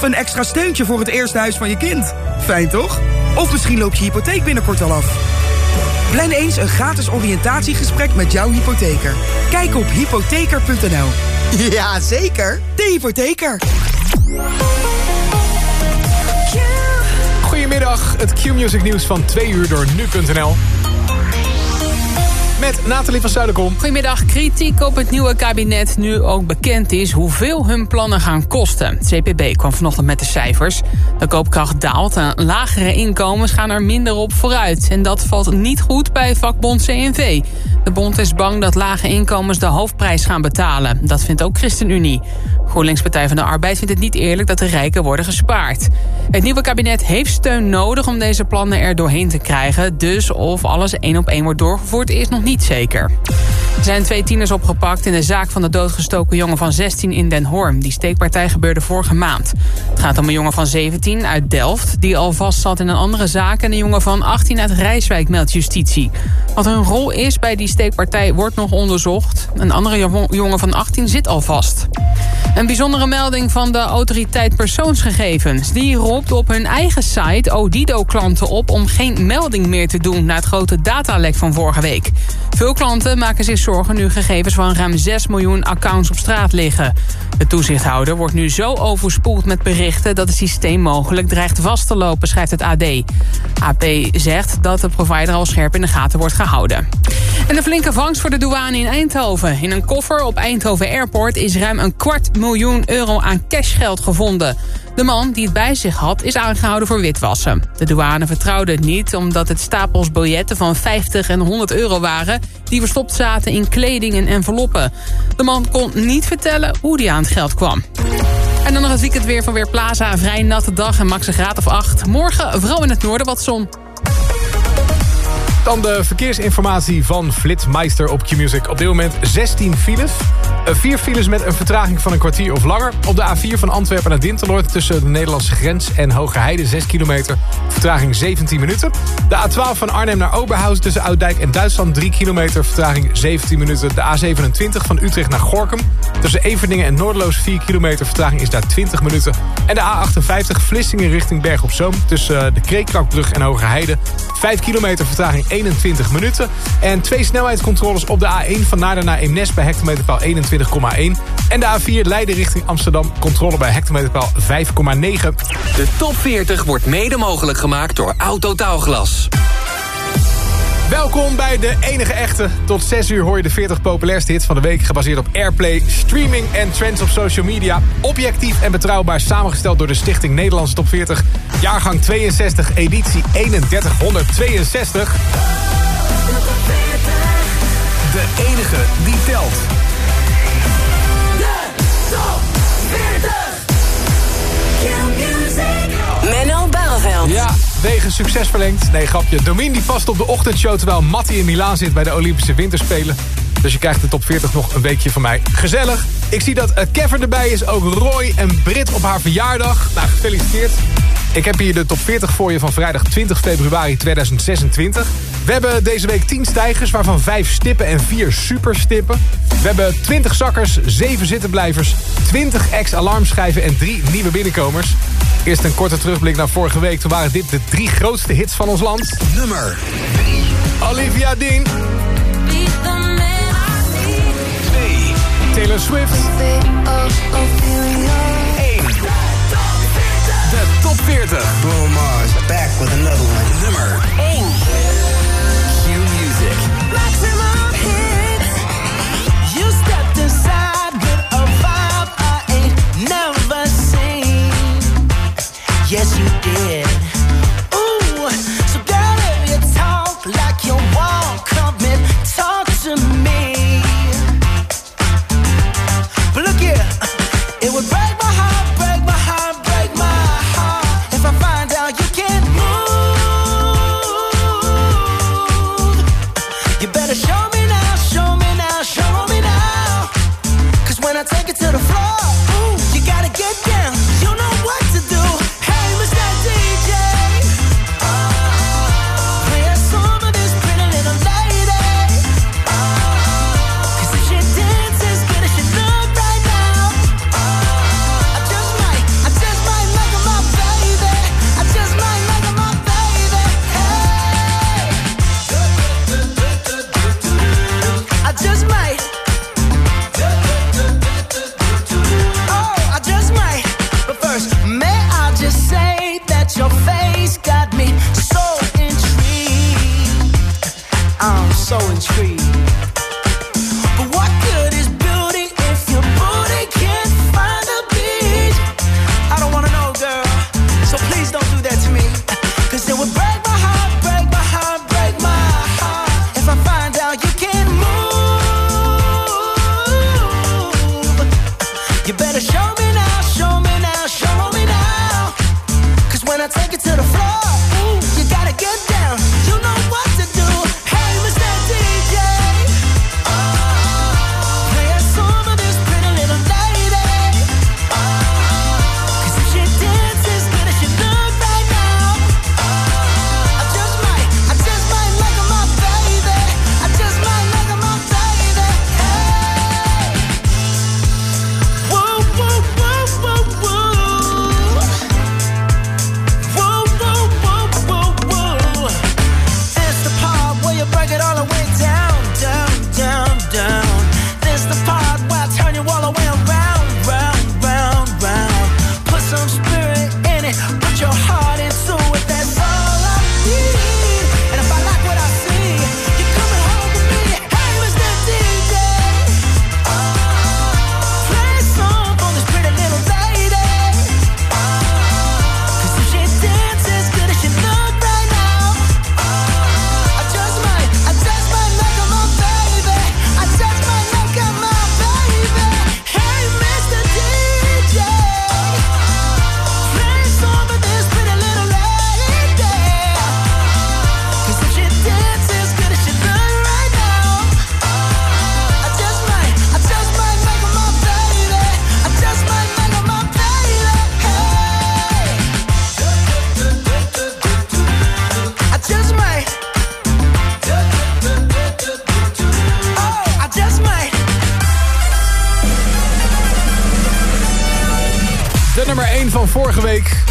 Of een extra steuntje voor het eerste huis van je kind. Fijn toch? Of misschien loopt je hypotheek binnenkort al af. Plan eens een gratis oriëntatiegesprek met jouw hypotheker. Kijk op hypotheker.nl. Ja, zeker. De hypotheker. Goedemiddag, het Q-music nieuws van 2 uur door nu.nl. Met Nathalie van Zuiderkom. Goedemiddag. Kritiek op het nieuwe kabinet nu ook bekend is hoeveel hun plannen gaan kosten. CPB kwam vanochtend met de cijfers. De koopkracht daalt en lagere inkomens gaan er minder op vooruit. En dat valt niet goed bij vakbond CNV. De bond is bang dat lage inkomens de hoofdprijs gaan betalen. Dat vindt ook ChristenUnie. GroenLinks Partij van de Arbeid vindt het niet eerlijk dat de rijken worden gespaard. Het nieuwe kabinet heeft steun nodig om deze plannen er doorheen te krijgen. Dus of alles één op één wordt doorgevoerd is nog niet zeker. Er zijn twee tieners opgepakt in de zaak van de doodgestoken jongen van 16 in Den Hoorn. Die steekpartij gebeurde vorige maand. Het gaat om een jongen van 17 uit Delft die al vast zat in een andere zaak... en een jongen van 18 uit Rijswijk meldt justitie. Wat hun rol is bij die steekpartij wordt nog onderzocht. Een andere jongen van 18 zit al vast. Een bijzondere melding van de autoriteit persoonsgegevens. Die op hun eigen site Odido-klanten op om geen melding meer te doen... na het grote datalek van vorige week. Veel klanten maken zich zorgen nu gegevens van ruim 6 miljoen accounts op straat liggen. De toezichthouder wordt nu zo overspoeld met berichten... dat het systeem mogelijk dreigt vast te lopen, schrijft het AD. AP zegt dat de provider al scherp in de gaten wordt gehouden. En een flinke vangst voor de douane in Eindhoven. In een koffer op Eindhoven Airport is ruim een kwart miljoen euro aan cashgeld gevonden. De man die het bij zich had is aangehouden voor witwassen. De douane vertrouwde het niet omdat het stapels biljetten van 50 en 100 euro waren... die verstopt zaten in kleding en enveloppen. De man kon niet vertellen hoe die aan het geld kwam. En dan nog het weekend weer van Weerplaza. Een vrij natte dag en max graad of 8. Morgen vooral in het noorden wat zon. Dan de verkeersinformatie van Flitsmeister op Q-Music. Op dit moment 16 files. Uh, vier files met een vertraging van een kwartier of langer. Op de A4 van Antwerpen naar Dinteloord tussen de Nederlandse grens en Hogerheide 6 kilometer. Vertraging 17 minuten. De A12 van Arnhem naar Oberhausen tussen Ouddijk en Duitsland 3 kilometer. Vertraging 17 minuten. De A27 van Utrecht naar Gorkum. Tussen Everdingen en Noordloos 4 kilometer. Vertraging is daar 20 minuten. En de A58 Vlissingen richting Berg op Zoom. Tussen de Kreekrakbrug en Hogerheide. 5 kilometer vertraging 21 minuten. En twee snelheidscontroles op de A1 van Naarden naar Eemnes bij hectometerpaal 21,1. En de A4 Leiden richting Amsterdam. Controle bij hectometerpaal 5,9. De top 40 wordt mede mogelijk gemaakt door Autotaalglas. Welkom bij de enige echte. Tot 6 uur hoor je de 40 populairste hits van de week... gebaseerd op airplay, streaming en trends op social media. Objectief en betrouwbaar samengesteld door de Stichting Nederlandse Top 40. Jaargang 62, editie 3162. De enige die telt. Top 40. Menno Barreveld. Ja, wegen succes verlengd. Nee, grapje. Domien die past op de ochtendshow... terwijl Mattie in Milaan zit bij de Olympische Winterspelen. Dus je krijgt de top 40 nog een weekje van mij. Gezellig. Ik zie dat uh, Kevin erbij is. Ook Roy en Brit op haar verjaardag. Nou, gefeliciteerd. Ik heb hier de top 40 voor je van vrijdag 20 februari 2026. We hebben deze week 10 stijgers, waarvan 5 stippen en 4 superstippen. We hebben 20 zakkers, 7 zittenblijvers, 20 ex-alarmschijven en 3 nieuwe binnenkomers. Eerst een korte terugblik naar vorige week. Toen waren dit de drie grootste hits van ons land. Nummer Olivia Dean. 2. Taylor Swift. 1. De top 40. Bruno Mars, back with another one. Nummer 1. Yes, you did.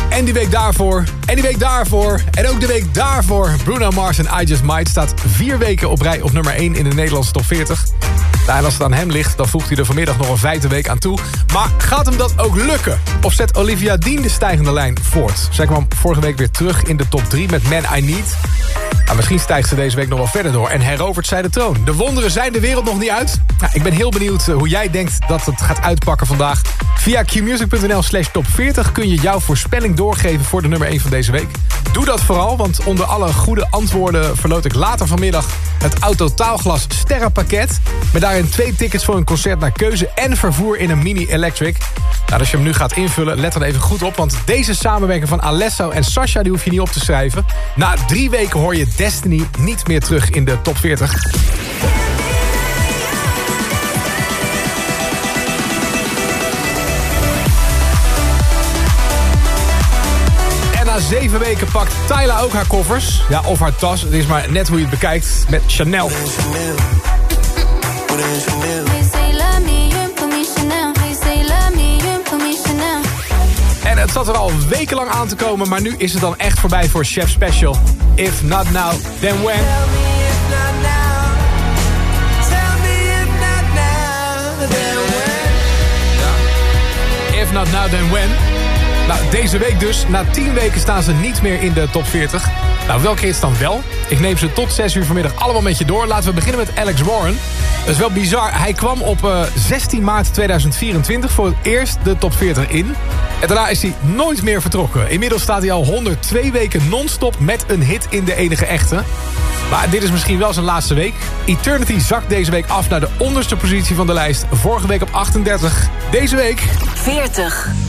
En die week daarvoor. En die week daarvoor. En ook de week daarvoor. Bruno Mars en I Just Might staat vier weken op rij op nummer 1 in de Nederlandse top 40. Als het aan hem ligt, dan voegt hij er vanmiddag nog een vijfde week aan toe. Maar gaat hem dat ook lukken? Of zet Olivia Dean de stijgende lijn voort? Zij kwam vorige week weer terug in de top 3 met Man I Need. Nou, misschien stijgt ze deze week nog wel verder door en herovert zij de troon. De wonderen zijn de wereld nog niet uit. Nou, ik ben heel benieuwd eh, hoe jij denkt dat het gaat uitpakken vandaag. Via qmusic.nl slash top 40 kun je jouw voorspelling doorgeven voor de nummer 1 van deze week. Doe dat vooral, want onder alle goede antwoorden verloot ik later vanmiddag het Auto Taalglas Sterrenpakket. Met daarin twee tickets voor een concert naar keuze en vervoer in een Mini Electric. Nou, als je hem nu gaat invullen, let dan even goed op, want deze samenwerking van Alesso en Sasha die hoef je niet op te schrijven. Na drie weken hoor je Destiny niet meer terug in de top 40. En na zeven weken pakt Tyla ook haar koffers. Ja, of haar tas. Het is maar net hoe je het bekijkt met Chanel. En het zat er al wekenlang aan te komen, maar nu is het dan echt voorbij voor Chef Special. If not now, then when? Tell me if not now. Tell me if not now. Then when? Nou, deze week dus. Na 10 weken staan ze niet meer in de top 40. Nou, welke hits dan wel? Ik neem ze tot 6 uur vanmiddag allemaal met je door. Laten we beginnen met Alex Warren. Dat is wel bizar. Hij kwam op eh, 16 maart 2024 voor het eerst de top 40 in. En daarna is hij nooit meer vertrokken. Inmiddels staat hij al 102 weken non-stop met een hit in de enige echte. Maar dit is misschien wel zijn laatste week. Eternity zakt deze week af naar de onderste positie van de lijst. Vorige week op 38. Deze week 40.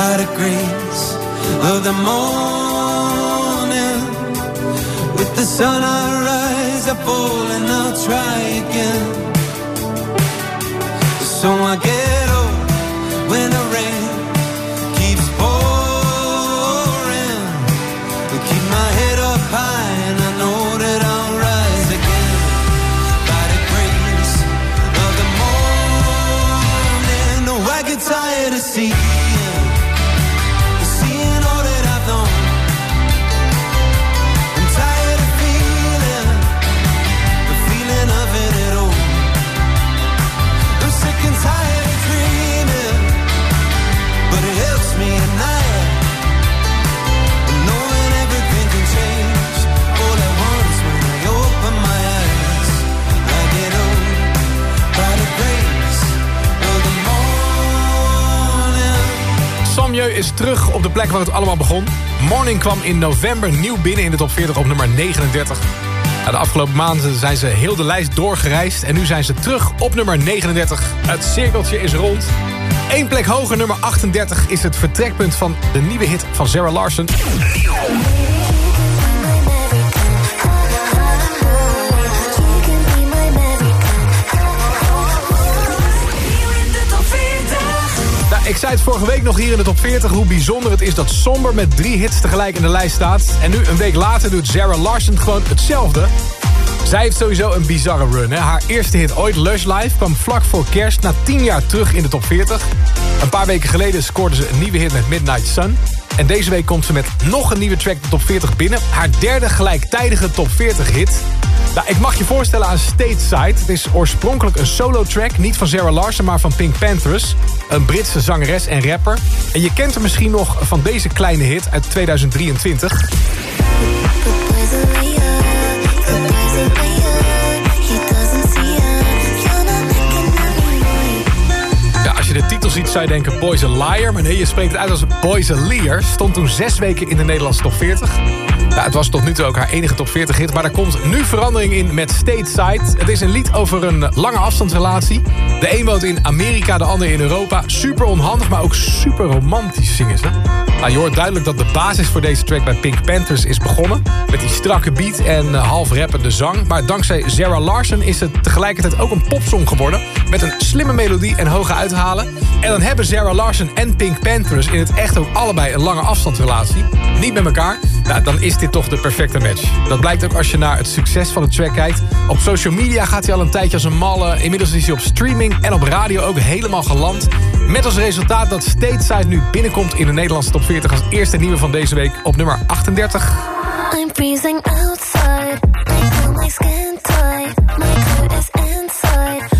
By the grace of the morning, with the sun I rise, I fall and I'll try again. So I get up when the rain keeps pouring. Keep my head up high and I know that I'll rise again by the grace of the morning. Oh, I get tired of seeing, Is terug op de plek waar het allemaal begon. Morning kwam in november nieuw binnen in de top 40 op nummer 39. Nou, de afgelopen maanden zijn ze heel de lijst doorgereisd... en nu zijn ze terug op nummer 39. Het cirkeltje is rond. Eén plek hoger, nummer 38, is het vertrekpunt van de nieuwe hit van Sarah Larson. De ik zei het vorige week nog hier in de top 40... hoe bijzonder het is dat Somber met drie hits tegelijk in de lijst staat. En nu, een week later, doet Sarah Larson gewoon hetzelfde. Zij heeft sowieso een bizarre run. Hè? Haar eerste hit ooit, Lush Life, kwam vlak voor kerst... na 10 jaar terug in de top 40. Een paar weken geleden scoorde ze een nieuwe hit met Midnight Sun. En deze week komt ze met nog een nieuwe track de top 40 binnen. Haar derde gelijktijdige top 40 hit. Nou, ik mag je voorstellen aan Stateside. Het is oorspronkelijk een solo track, niet van Sarah Larson, maar van Pink Panthers. Een Britse zangeres en rapper. En je kent haar misschien nog van deze kleine hit uit 2023. Je de titel ziet zou je denken Boys a Liar. Maar nee, je spreekt het uit als Boys a Lear. Stond toen zes weken in de Nederlandse top 40. Ja, het was tot nu toe ook haar enige top 40 hit. Maar er komt nu verandering in met Stateside. Het is een lied over een lange afstandsrelatie. De een woont in Amerika, de ander in Europa. Super onhandig, maar ook super romantisch zingen ze. Nou, je hoort duidelijk dat de basis voor deze track bij Pink Panthers is begonnen. Met die strakke beat en eh, half rappende zang. Maar dankzij Sarah Larson is het tegelijkertijd ook een popsong geworden. Met een slimme melodie en hoge uithalen. En dan hebben Sarah Larson en Pink Panthers in het echt ook allebei een lange afstandsrelatie. Niet met elkaar. Nou, dan is dit toch de perfecte match. Dat blijkt ook als je naar het succes van de track kijkt. Op social media gaat hij al een tijdje als een malle. Inmiddels is hij op streaming en op radio ook helemaal geland. Met als resultaat dat Stateside nu binnenkomt in de Nederlandse top 40... als eerste nieuwe van deze week op nummer 38. I'm freezing outside. I my skin tight. My is inside.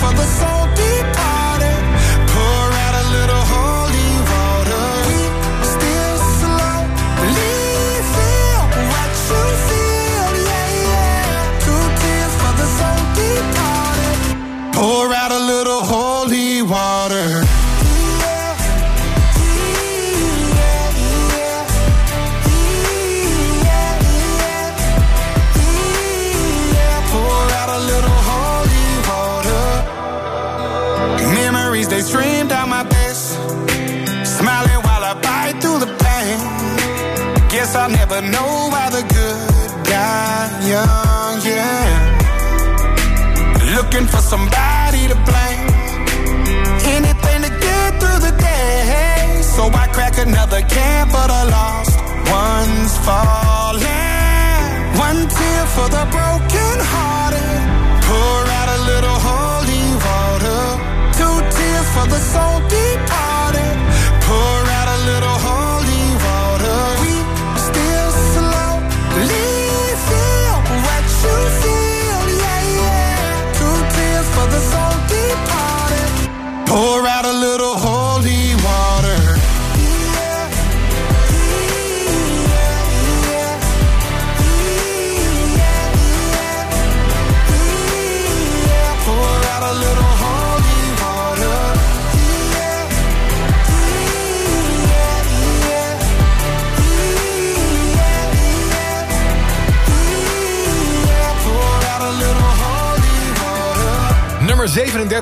For the soul I'll know why the good die young, yeah. Looking for somebody to blame. Anything to get through the day. So I crack another can for the lost ones falling. One tear for the broken hearted. Pour out a little holy water. Two tears for the soul departed.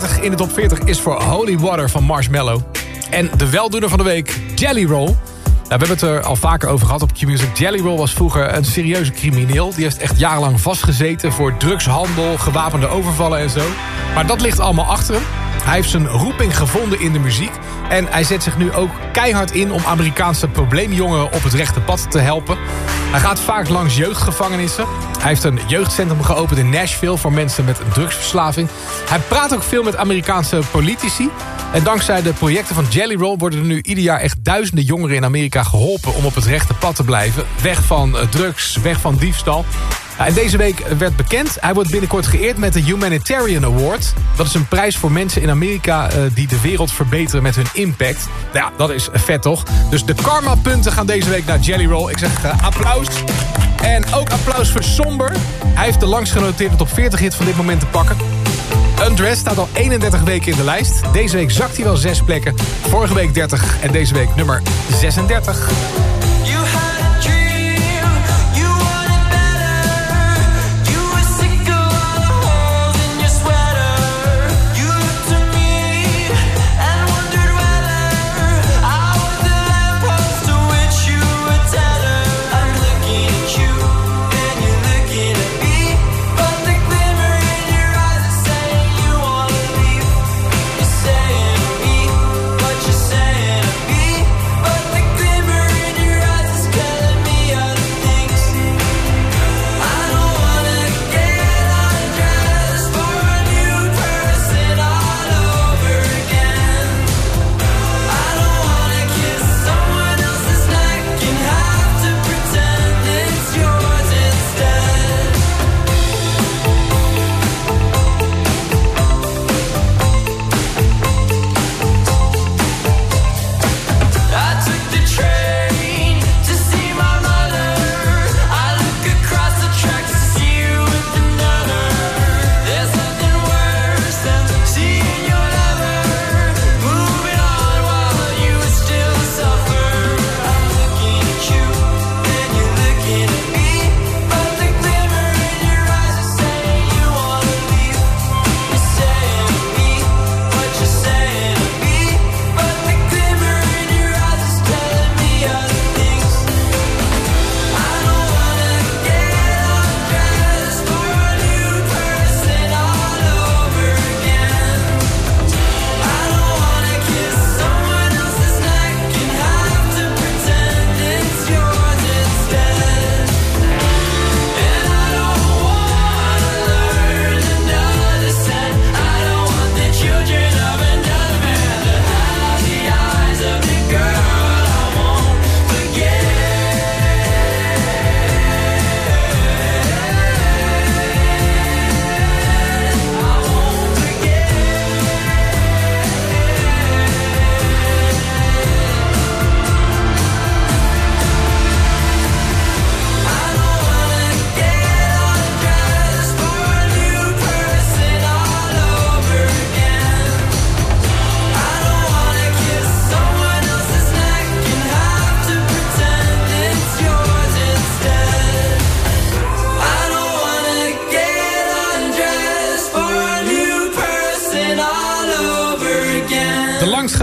37 in de top 40 is voor Holy Water van Marshmallow. En de weldoener van de week, Jelly Roll. Nou, we hebben het er al vaker over gehad op Q-Music. Jelly Roll was vroeger een serieuze crimineel. Die heeft echt jarenlang vastgezeten voor drugshandel, gewapende overvallen en zo. Maar dat ligt allemaal achter hem. Hij heeft zijn roeping gevonden in de muziek. En hij zet zich nu ook keihard in om Amerikaanse probleemjongeren op het rechte pad te helpen. Hij gaat vaak langs jeugdgevangenissen. Hij heeft een jeugdcentrum geopend in Nashville voor mensen met drugsverslaving. Hij praat ook veel met Amerikaanse politici. En dankzij de projecten van Jelly Roll worden er nu ieder jaar echt duizenden jongeren in Amerika geholpen om op het rechte pad te blijven. Weg van eh, drugs, weg van diefstal. En deze week werd bekend, hij wordt binnenkort geëerd met de Humanitarian Award. Dat is een prijs voor mensen in Amerika eh, die de wereld verbeteren met hun impact. Nou ja, dat is vet toch? Dus de karma-punten gaan deze week naar Jelly Roll. Ik zeg eh, applaus. En ook applaus voor Somber. Hij heeft de langst genoteerde top 40 hit van dit moment te pakken. Undressed staat al 31 weken in de lijst. Deze week zakt hij wel 6 plekken. Vorige week 30 en deze week nummer 36.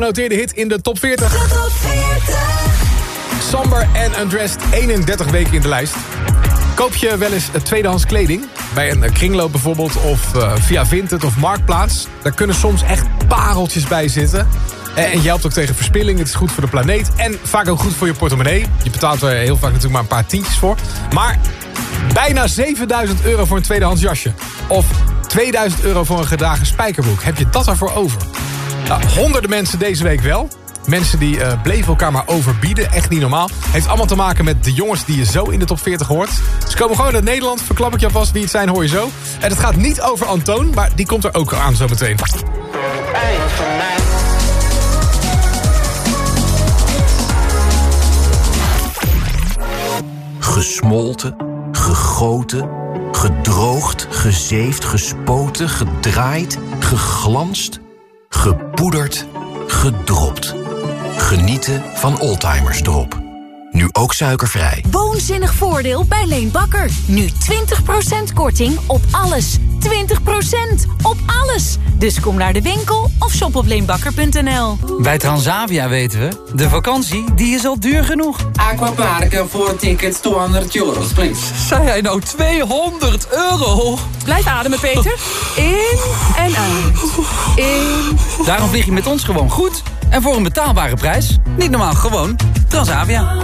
Genoteerde hit in de top 40. Somber en Undressed 31 weken in de lijst. Koop je wel eens eh, tweedehands kleding? Bij een eh, kringloop bijvoorbeeld of uh, via Vinted of Marktplaats. Daar kunnen soms echt pareltjes bij zitten. En je helpt ook tegen verspilling. Het is goed voor de planeet. En vaak ook goed voor je portemonnee. Je betaalt er heel vaak natuurlijk maar een paar tientjes voor. Maar bijna 7000 euro voor een tweedehands jasje. Of 2000 euro voor een gedragen spijkerbroek. Heb je dat ervoor over? Nou, honderden mensen deze week wel. Mensen die uh, bleven elkaar maar overbieden. Echt niet normaal. Heeft allemaal te maken met de jongens die je zo in de top 40 hoort. Ze komen gewoon uit Nederland. Verklap ik je alvast wie het zijn, hoor je zo. En het gaat niet over Antoon, maar die komt er ook aan zo meteen. Gesmolten, gegoten, gedroogd, gezeefd, gespoten, gedraaid, geglanst, gepoederd, gedropt. Genieten van Oldtimers Drop. Nu ook suikervrij. Woonzinnig voordeel bij Leen Bakker. Nu 20% korting op alles. 20% op alles. Dus kom naar de winkel of shop op leenbakker.nl. Bij Transavia weten we, de vakantie die is al duur genoeg. Aquaparken voor tickets 200 euros, please. Zei hij nou 200 euro? Blijf ademen, Peter. In en uit. In. Daarom vlieg je met ons gewoon goed. En voor een betaalbare prijs. Niet normaal, gewoon Transavia.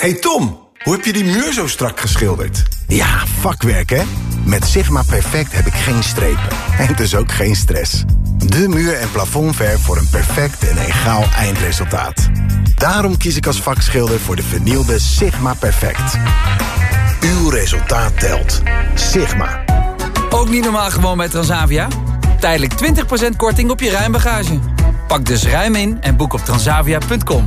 Hey Tom, hoe heb je die muur zo strak geschilderd? Ja, vakwerk hè? Met Sigma Perfect heb ik geen strepen. En dus ook geen stress. De muur- en plafondverf voor een perfect en egaal eindresultaat. Daarom kies ik als vakschilder voor de vernielde Sigma Perfect. Uw resultaat telt. Sigma. Ook niet normaal gewoon bij Transavia? Tijdelijk 20% korting op je ruimbagage. Pak dus ruim in en boek op transavia.com.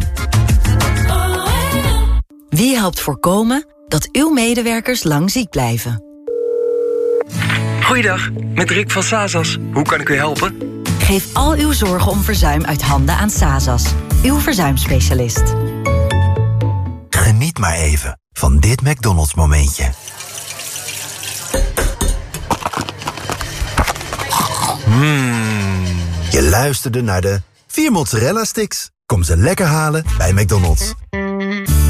Wie helpt voorkomen dat uw medewerkers lang ziek blijven? Goeiedag, met Rick van Sazas. Hoe kan ik u helpen? Geef al uw zorgen om verzuim uit handen aan Sazas, uw verzuimspecialist. Geniet maar even van dit McDonald's momentje. Mmm. Je luisterde naar de vier mozzarella sticks. Kom ze lekker halen bij McDonald's.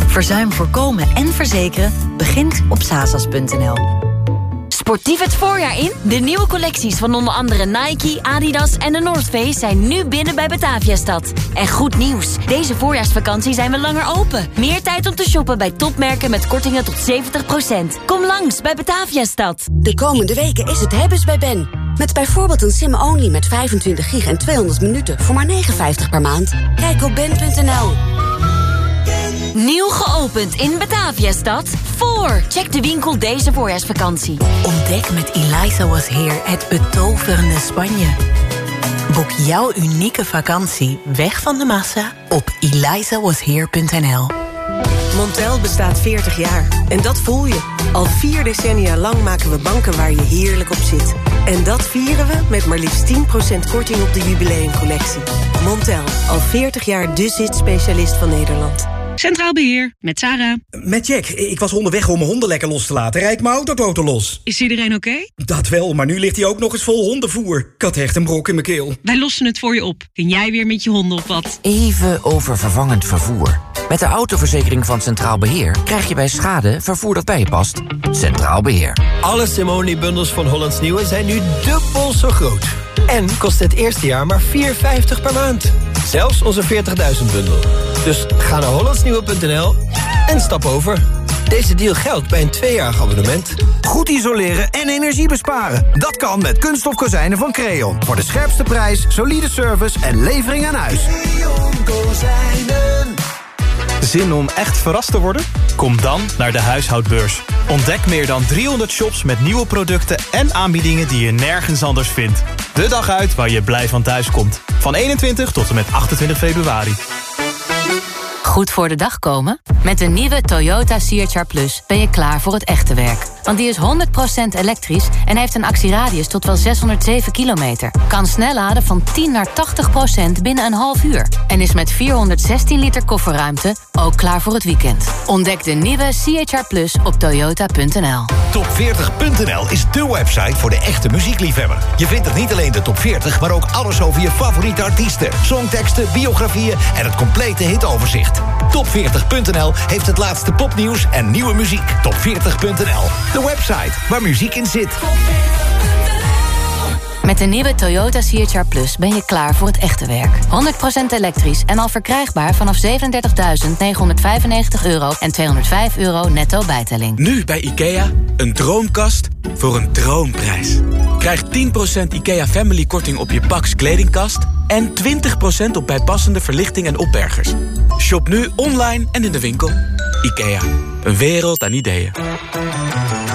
Verzuim voorkomen en verzekeren begint op sasas.nl. Sportief het voorjaar in? De nieuwe collecties van onder andere Nike, Adidas en de North Face zijn nu binnen bij Bataviastad. En goed nieuws, deze voorjaarsvakantie zijn we langer open. Meer tijd om te shoppen bij topmerken met kortingen tot 70%. Kom langs bij Bataviastad. De komende weken is het hebben's bij Ben. Met bijvoorbeeld een sim-only met 25 gig en 200 minuten voor maar 59 per maand. Kijk op ben.nl. Nieuw geopend in Bataviastad. Voor. Check de winkel deze voorjaarsvakantie. Ontdek met Eliza Was Here het betoverende Spanje. Boek jouw unieke vakantie weg van de massa op elizawasheer.nl. Montel bestaat 40 jaar en dat voel je. Al vier decennia lang maken we banken waar je heerlijk op zit. En dat vieren we met maar liefst 10% korting op de jubileumcollectie. Montel, al 40 jaar de zit-specialist van Nederland. Centraal Beheer, met Sarah. Met Jack. Ik was onderweg om mijn honden lekker los te laten. Rijd mijn autototo los. Is iedereen oké? Dat wel, maar nu ligt hij ook nog eens vol hondenvoer. Ik had echt een brok in mijn keel. Wij lossen het voor je op. Kun jij weer met je honden op wat? Even over vervangend vervoer. Met de autoverzekering van Centraal Beheer krijg je bij schade vervoer dat bij je past. Centraal Beheer. Alle Simone-bundels van Hollands Nieuwe zijn nu dubbel zo groot. En kost het eerste jaar maar 4,50 per maand. Zelfs onze 40.000 bundel. Dus ga naar hollandsnieuwe.nl en stap over. Deze deal geldt bij een tweejarig abonnement. Goed isoleren en energie besparen. Dat kan met kunststof kozijnen van Creon. Voor de scherpste prijs, solide service en levering aan huis. Zin om echt verrast te worden? Kom dan naar de huishoudbeurs. Ontdek meer dan 300 shops met nieuwe producten en aanbiedingen die je nergens anders vindt. De dag uit waar je blij van thuis komt. Van 21 tot en met 28 februari. Goed voor de dag komen? Met de nieuwe Toyota CHR Plus ben je klaar voor het echte werk. Want die is 100% elektrisch en heeft een actieradius tot wel 607 kilometer. Kan snel laden van 10 naar 80% binnen een half uur. En is met 416 liter kofferruimte ook klaar voor het weekend. Ontdek de nieuwe CHR Plus op toyota.nl. Top40.nl is de website voor de echte muziekliefhebber. Je vindt er niet alleen de top 40, maar ook alles over je favoriete artiesten. Songteksten, biografieën en het complete hitoverzicht. Top40.nl heeft het laatste popnieuws en nieuwe muziek. Top40.nl, de website waar muziek in zit. Met de nieuwe Toyota CHR Plus ben je klaar voor het echte werk. 100% elektrisch en al verkrijgbaar vanaf 37.995 euro en 205 euro netto bijtelling. Nu bij IKEA, een droomkast voor een droomprijs. Krijg 10% IKEA Family korting op je Pax kledingkast... en 20% op bijpassende verlichting en opbergers. Shop nu online en in de winkel. IKEA, een wereld aan ideeën.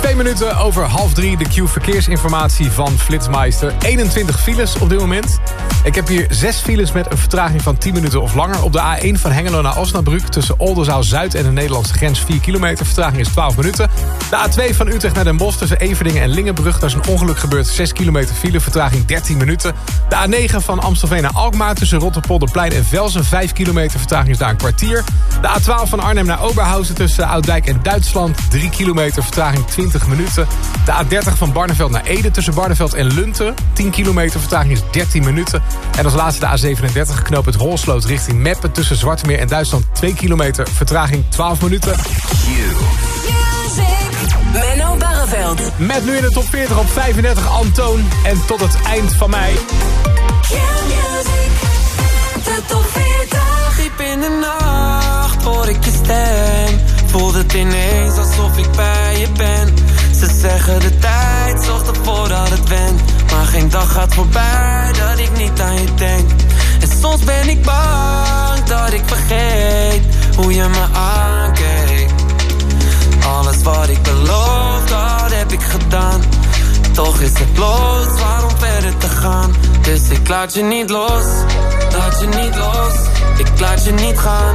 Twee minuten over half drie. De Q-verkeersinformatie van Flitsmeister. 21 files op dit moment. Ik heb hier zes files met een vertraging van 10 minuten of langer. Op de A1 van Hengelo naar Osnabrück tussen Oldenzaal-Zuid en de Nederlandse grens 4 kilometer. Vertraging is 12 minuten. De A2 van Utrecht naar Den Bosch tussen Everdingen en Lingenbrug. Daar is een ongeluk gebeurd. 6 kilometer file, vertraging 13 minuten. De A9 van Amstelveen naar Alkmaar tussen Rotterpolderplein en Velsen. 5 kilometer, vertraging is daar een kwartier. De A12 van Arnhem naar Oberhausen tussen Ouddijk en Duitsland. 3 kilometer, vertraging 20 minuten. De A30 van Barneveld naar Ede tussen Barneveld en Lunten. 10 kilometer, vertraging is 13 minuten. En als laatste de A37 knoop het Holsloot richting Meppen... tussen Zwartemeer en Duitsland 2 kilometer, vertraging 12 minuten. Menno Barreveld. Met nu in de top 40 op 35 Antoon. En tot het eind van mei. De top 40. Diep in de nacht hoor ik je stem. Voelt het ineens alsof ik bij je ben. Ze zeggen de tijd zorgt ervoor dat het went. Maar geen dag gaat voorbij dat ik niet aan je denk. En soms ben ik bang dat ik vergeet hoe je me aankeek. Alles wat ik beloof, dat heb ik gedaan. Toch is het los waarom verder te gaan. Dus ik laat je niet los, laat je niet los. Ik laat je niet gaan,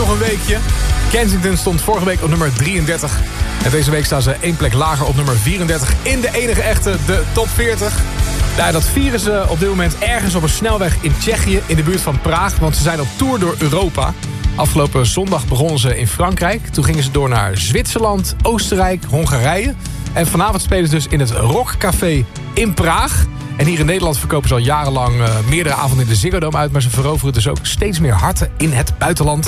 Nog een weekje. Kensington stond vorige week op nummer 33. En deze week staan ze één plek lager op nummer 34 in de enige echte, de top 40. Nou, dat vieren ze op dit moment ergens op een snelweg in Tsjechië, in de buurt van Praag. Want ze zijn op tour door Europa. Afgelopen zondag begonnen ze in Frankrijk. Toen gingen ze door naar Zwitserland, Oostenrijk, Hongarije. En vanavond spelen ze dus in het Rockcafé in Praag. En hier in Nederland verkopen ze al jarenlang uh, meerdere avonden in de Ziggo Dome uit... maar ze veroveren dus ook steeds meer harten in het buitenland.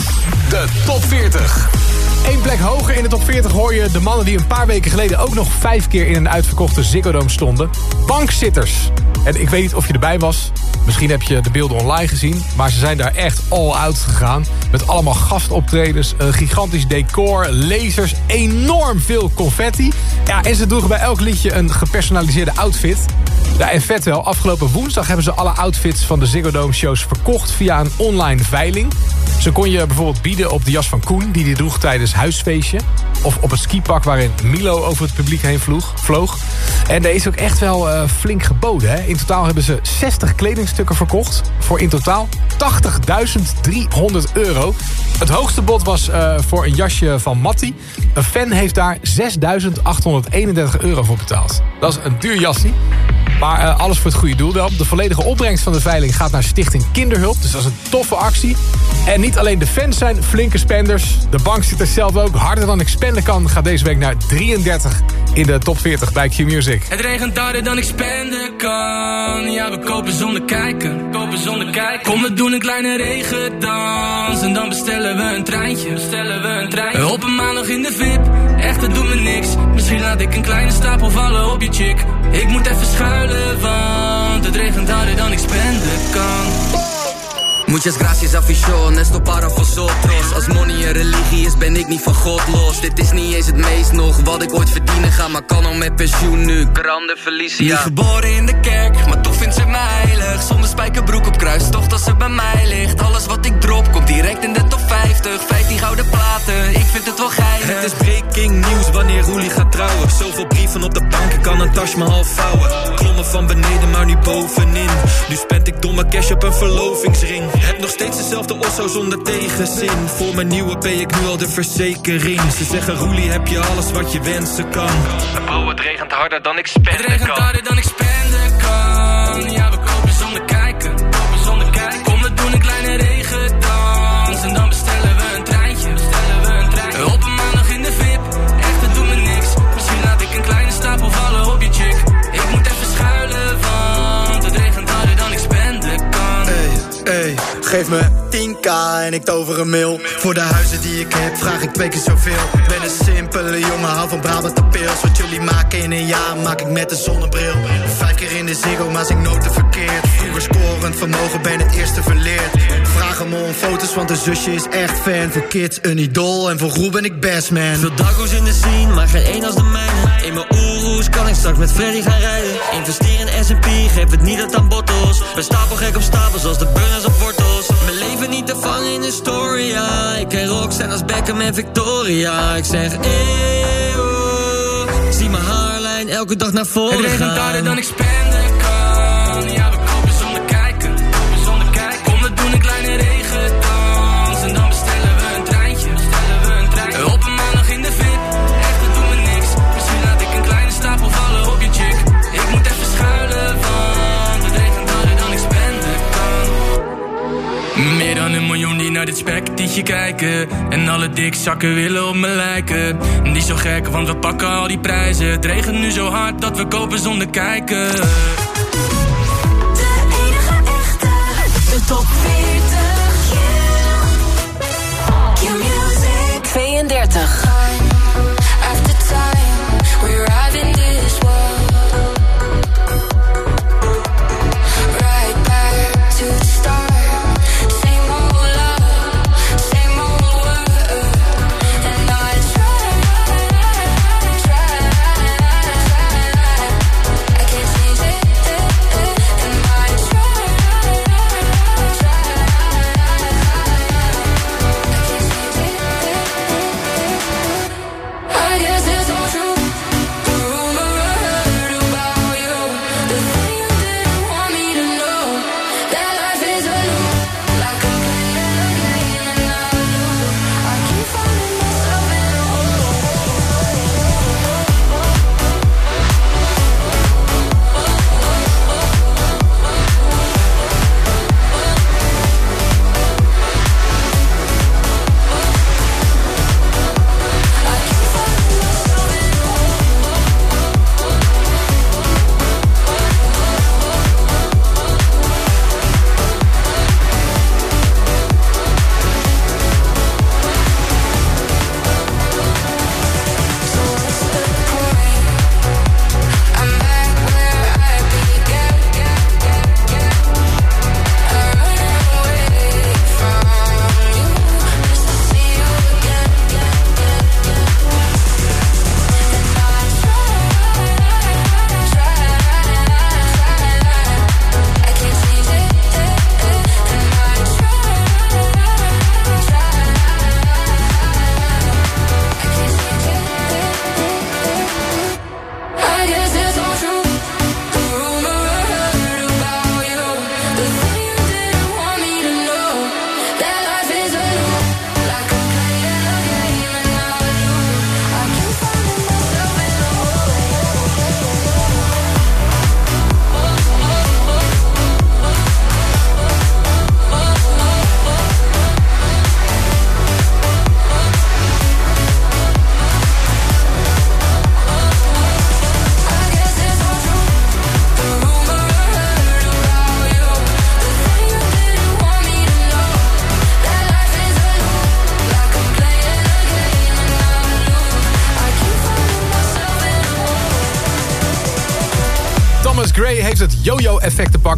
De top 40. Eén plek hoger in de top 40 hoor je de mannen die een paar weken geleden... ook nog vijf keer in een uitverkochte Ziggo Dome stonden. Bankzitters. En ik weet niet of je erbij was. Misschien heb je de beelden online gezien. Maar ze zijn daar echt all out gegaan. Met allemaal gastoptredens, een gigantisch decor, lasers, enorm veel confetti. Ja, en ze droegen bij elk liedje een gepersonaliseerde outfit. Ja, en vet wel, afgelopen woensdag hebben ze alle outfits van de Ziggo Dome shows verkocht via een online veiling. Zo kon je bijvoorbeeld bieden op de jas van Koen, die die droeg tijdens huisfeestje. Of op het skipak waarin Milo over het publiek heen vloog. vloog. En er is ook echt wel uh, flink geboden. Hè? In totaal hebben ze 60 kledingstukken verkocht. Voor in totaal 80.300 euro. Het hoogste bod was uh, voor een jasje van Matti. Een fan heeft daar 6.831 euro voor betaald. Dat is een duur jasje. Maar uh, alles voor het goede doel wel. De volledige opbrengst van de veiling gaat naar Stichting Kinderhulp. Dus dat is een toffe actie. En niet alleen de fans zijn flinke spenders. De bank zit er zelf ook. Harder dan ik spenden kan gaat deze week naar 33 in de top 40 bij Q-Music. Het regent harder dan ik spenden kan. Ja, we kopen zonder kijken. Kopen zonder kijken. Kom, we doen een kleine regendans. En dan bestellen we een treintje. Bestellen we een treintje. Op een maandag in de VIP. Dat doet me niks. Misschien laat ik een kleine stapel vallen op je chick. Ik moet even schuilen, want het regent harder dan ik spenden kan. Muchas gracias afición, esto para vosotros Als money een religie is, ben ik niet van God los. Dit is niet eens het meest nog wat ik ooit verdienen ga Maar kan al met pensioen nu, grande Felicia Niet geboren in de kerk, maar toch vindt ze mij heilig. Zonder spijkerbroek op kruis, toch dat ze bij mij ligt. Alles wat ik drop, komt direct in de top 50 15 gouden platen, ik vind het wel geinig. Het is breaking news wanneer Roelie gaat trouwen. Zoveel brieven op de bank, ik kan een tas maar half vouwen. Klommen van beneden, maar nu bovenin. Nu spend ik domme cash op een verlovingsring heb nog steeds dezelfde osso zonder tegenzin. Voor mijn nieuwe ben ik nu al de verzekering. Ze zeggen, Roelie, heb je alles wat je wensen kan. Oh, het regent harder dan ik spenden kan. Het regent harder dan ik spenden kan. Geef me 10k en ik tover een mil. Voor de huizen die ik heb vraag ik twee keer zoveel. Ben een simpele jongen, hou van Brabant de pils. Wat jullie maken in een jaar maak ik met een zonnebril. Vijf keer in de ziggo, maar zing noten verkeerd. Vroeger scorend vermogen, ben het eerste verleerd. Vraag hem om foto's, want de zusje is echt fan. Voor kids een idool en voor Roel ben ik best man. Veel dago's in de scene, maar geen één als de mijne. In mijn oeroes kan ik straks met Freddy gaan rijden. Investeer in S&P, geef het niet uit aan bottles. Stapel gek op stapels als de burners op wortels. Leven niet te vangen in een story, ja. Ik ken zijn als Beckham en Victoria. Ik zeg, eeuw. Zie mijn haarlijn elke dag naar voren Het regent harder dan ik spenden naar dit spektietje kijken. En alle dikzakken willen op me lijken. Niet zo gek, want we pakken al die prijzen. Het regent nu zo hard dat we kopen zonder kijken.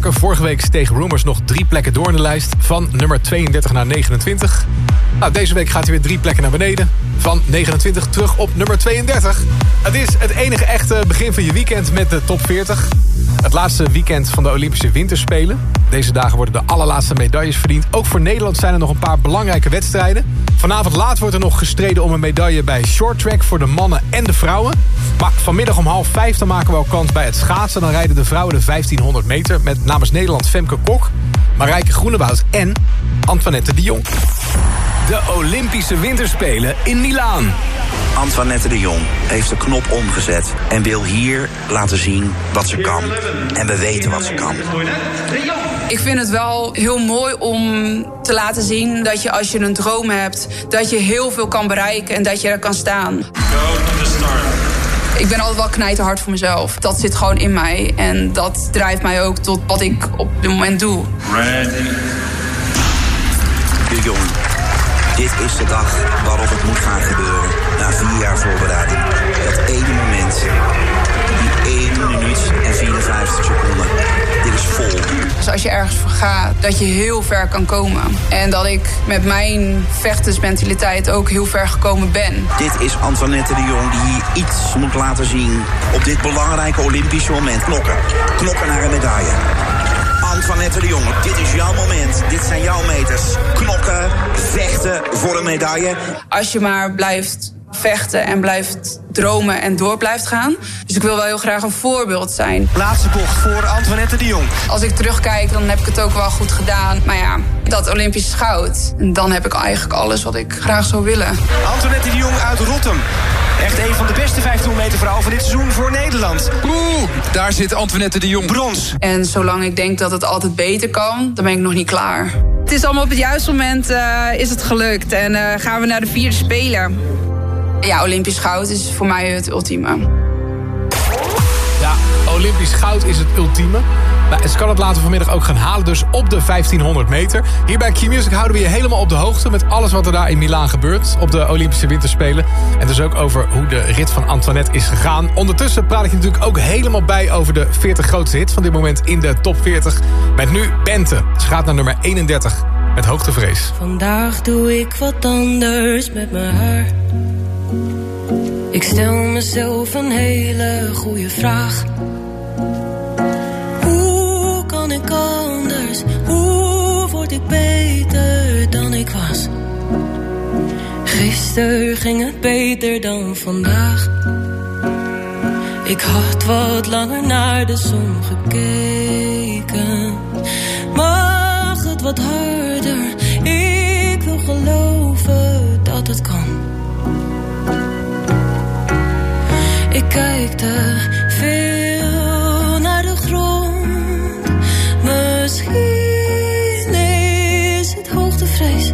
Pakken. Vorige week steeg Rumors nog drie plekken door in de lijst. Van nummer 32 naar 29. Nou, deze week gaat hij weer drie plekken naar beneden. Van 29 terug op nummer 32. Het is het enige echte begin van je weekend met de top 40. Het laatste weekend van de Olympische Winterspelen. Deze dagen worden de allerlaatste medailles verdiend. Ook voor Nederland zijn er nog een paar belangrijke wedstrijden. Vanavond laat wordt er nog gestreden om een medaille bij short track voor de mannen en de vrouwen. Maar vanmiddag om half vijf dan maken we al kans bij het schaatsen. Dan rijden de vrouwen de 1500 meter met namens Nederland Femke Kok, Marijke Groenewoud en Antoinette de Jong. De Olympische Winterspelen in Milaan. Antoinette de Jong heeft de knop omgezet en wil hier laten zien wat ze kan. En we weten wat ze kan. Ik vind het wel heel mooi om te laten zien dat je als je een droom hebt, dat je heel veel kan bereiken en dat je er kan staan. Ik ben altijd wel knijterhard voor mezelf. Dat zit gewoon in mij en dat drijft mij ook tot wat ik op dit moment doe. De Jong. Dit is de dag waarop het moet gaan gebeuren. Na vier jaar voorbereiding. Dat ene moment. Die 1 minuut en 54 seconden. Dit is vol. Dus als je ergens voor gaat, dat je heel ver kan komen. En dat ik met mijn vechtersmentaliteit ook heel ver gekomen ben. Dit is Antoinette de Jong die hier iets moet laten zien. Op dit belangrijke Olympische moment. Knokken. Knokken naar een medaille. Antoinette de Jong, dit is jouw moment. Dit zijn jouw meters. Knokken, vechten voor een medaille. Als je maar blijft vechten en blijft dromen en door blijft gaan. Dus ik wil wel heel graag een voorbeeld zijn. Laatste bocht voor Antoinette de Jong. Als ik terugkijk, dan heb ik het ook wel goed gedaan. Maar ja, dat Olympisch goud. En dan heb ik eigenlijk alles wat ik graag zou willen. Antoinette de Jong uit Rotterdam. Echt een van de beste 1500 meter vrouwen van dit seizoen voor Nederland. Oeh, daar zit Antoinette de Jong. Brons. En zolang ik denk dat het altijd beter kan, dan ben ik nog niet klaar. Het is allemaal op het juiste moment uh, is het gelukt. En uh, gaan we naar de vierde spelen. Ja, Olympisch goud is voor mij het ultieme. Ja, Olympisch goud is het ultieme. Nou, ze kan het later vanmiddag ook gaan halen, dus op de 1500 meter. Hier bij Q-Music houden we je helemaal op de hoogte... met alles wat er daar in Milaan gebeurt op de Olympische Winterspelen. En dus ook over hoe de rit van Antoinette is gegaan. Ondertussen praat ik je natuurlijk ook helemaal bij... over de 40 grootste hits van dit moment in de top 40. Met nu Bente. Ze gaat naar nummer 31 met hoogtevrees. Vandaag doe ik wat anders met mijn haar. Ik stel mezelf een hele goede vraag. Hoe kan ik anders? Hoe word ik beter dan ik was? Gisteren ging het beter dan vandaag. Ik had wat langer naar de zon gekeken. Mag het wat harder? Ik wil geloven dat het kan. Ik kijk te veel naar de grond. Misschien is het hoogtevrees.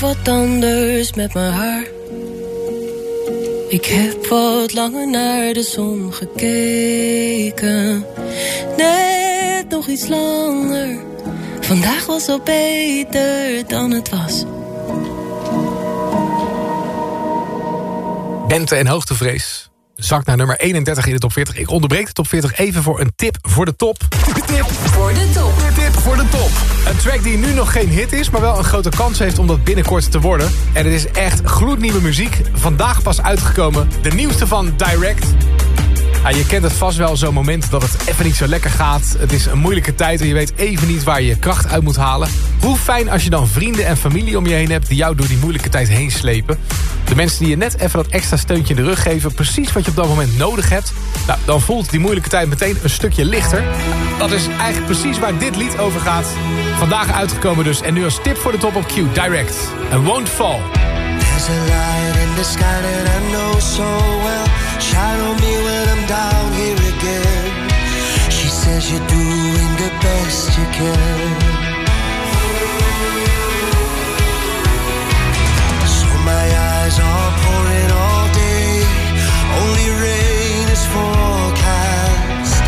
wat anders met mijn haar. Ik heb wat langer naar de zon gekeken. Net nog iets langer. Vandaag was al beter dan het was. Bente en hoogtevrees. Zakt naar nummer 31 in de top 40. Ik onderbreek de top 40 even voor een tip voor de top. Tip voor de top. Tip voor de top. Een track die nu nog geen hit is, maar wel een grote kans heeft om dat binnenkort te worden. En het is echt gloednieuwe muziek. Vandaag pas uitgekomen. De nieuwste van Direct. Je kent het vast wel, zo'n moment dat het even niet zo lekker gaat. Het is een moeilijke tijd en je weet even niet waar je je kracht uit moet halen. Hoe fijn als je dan vrienden en familie om je heen hebt... die jou door die moeilijke tijd heen slepen. De mensen die je net even dat extra steuntje in de rug geven... precies wat je op dat moment nodig hebt. Nou, dan voelt die moeilijke tijd meteen een stukje lichter. Dat is eigenlijk precies waar dit lied over gaat. Vandaag uitgekomen dus. En nu als tip voor de top op Q, Direct. And Won't Fall. There's a light in the sky that I know so well. On me when I'm down here again. She says you're doing the best you can. So my eyes are pouring all day. Only rain is forecast.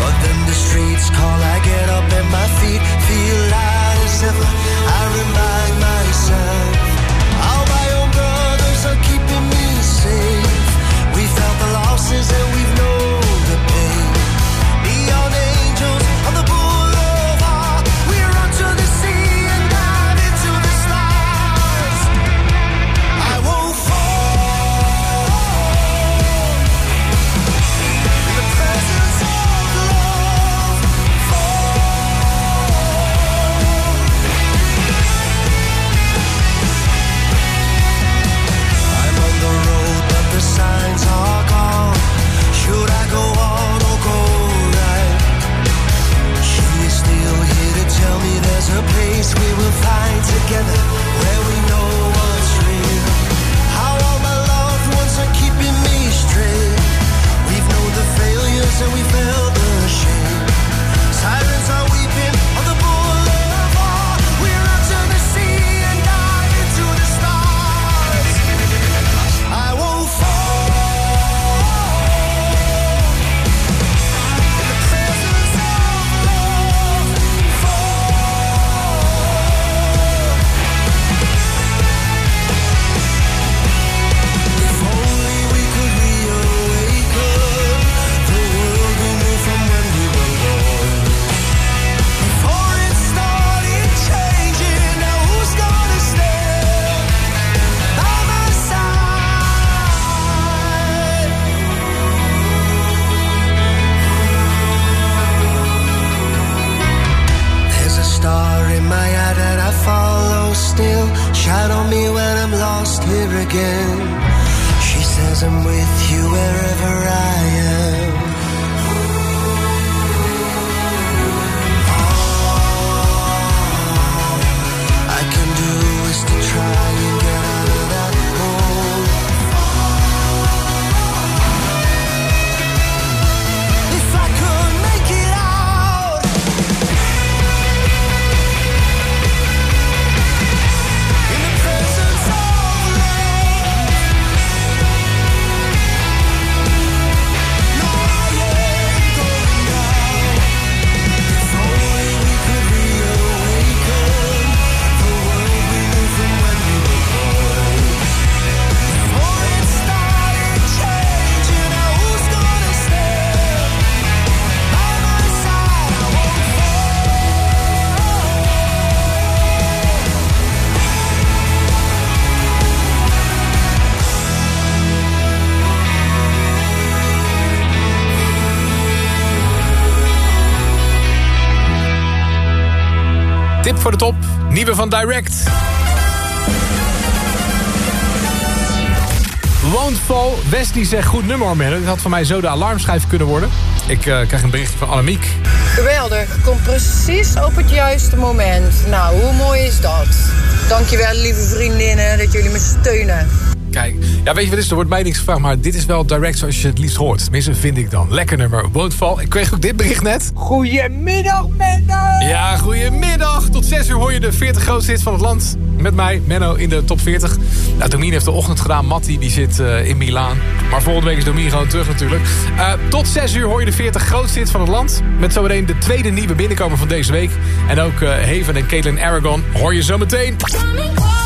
But then the streets call, I get up and my feet feel light as ever. places that we place we will find together Nieuwe van Direct. Won't Fall. Wesley zegt goed nummer. Dit had van mij zo de alarmschijf kunnen worden. Ik eh, krijg een berichtje van Annemiek. Geweldig, komt precies op het juiste moment. Nou, hoe mooi is dat? Dankjewel, lieve vriendinnen, dat jullie me steunen. Kijk. Ja, weet je wat is? Er wordt mij niks gevraagd, maar dit is wel direct zoals je het liefst hoort. Tenminste, vind ik dan. Lekker nummer. Won't Fall. Ik kreeg ook dit bericht net. Goedemiddag, Menno! Ja, goedemiddag. Tot 6 uur hoor je de 40 grootste hits van het land. Met mij, Menno, in de top 40. Nou, Domien heeft de ochtend gedaan. Matti, die zit uh, in Milaan. Maar volgende week is Domien gewoon terug natuurlijk. Uh, tot 6 uur hoor je de 40 grootste hits van het land. Met zometeen de tweede nieuwe binnenkomer van deze week. En ook uh, Haven en Caitlin Aragon hoor je zometeen. Ik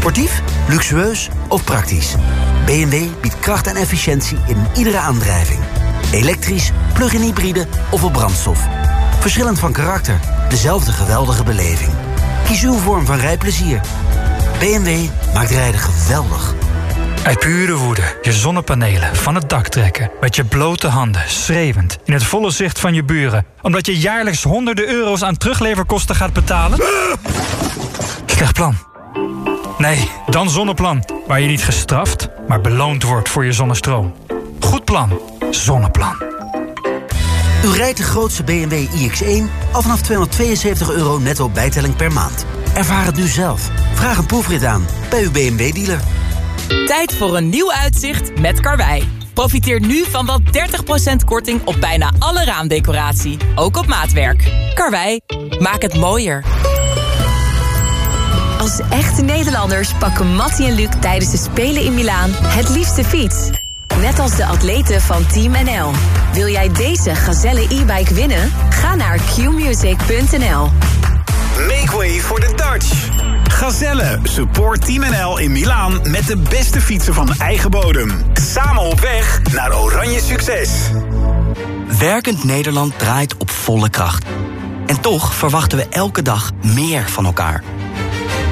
Sportief, luxueus of praktisch? BMW biedt kracht en efficiëntie in iedere aandrijving. Elektrisch, plug-in hybride of op brandstof. Verschillend van karakter, dezelfde geweldige beleving. Kies uw vorm van rijplezier. BMW maakt rijden geweldig. Uit pure woede je zonnepanelen van het dak trekken. Met je blote handen, schreeuwend, in het volle zicht van je buren. Omdat je jaarlijks honderden euro's aan terugleverkosten gaat betalen? Slecht plan. Nee, dan Zonneplan. Waar je niet gestraft, maar beloond wordt voor je zonnestroom. Goed plan. Zonneplan. U rijdt de grootste BMW iX1 al vanaf 272 euro netto bijtelling per maand. Ervaar het nu zelf. Vraag een proefrit aan bij uw BMW-dealer. Tijd voor een nieuw uitzicht met Karwei. Profiteer nu van wel 30% korting op bijna alle raamdecoratie. Ook op maatwerk. Karwei, maak het mooier. Als echte Nederlanders pakken Mattie en Luc tijdens de Spelen in Milaan het liefste fiets. Net als de atleten van Team NL. Wil jij deze Gazelle e-bike winnen? Ga naar qmusic.nl. Make way for the Dutch. Gazelle, support Team NL in Milaan met de beste fietsen van eigen bodem. Samen op weg naar oranje succes. Werkend Nederland draait op volle kracht. En toch verwachten we elke dag meer van elkaar.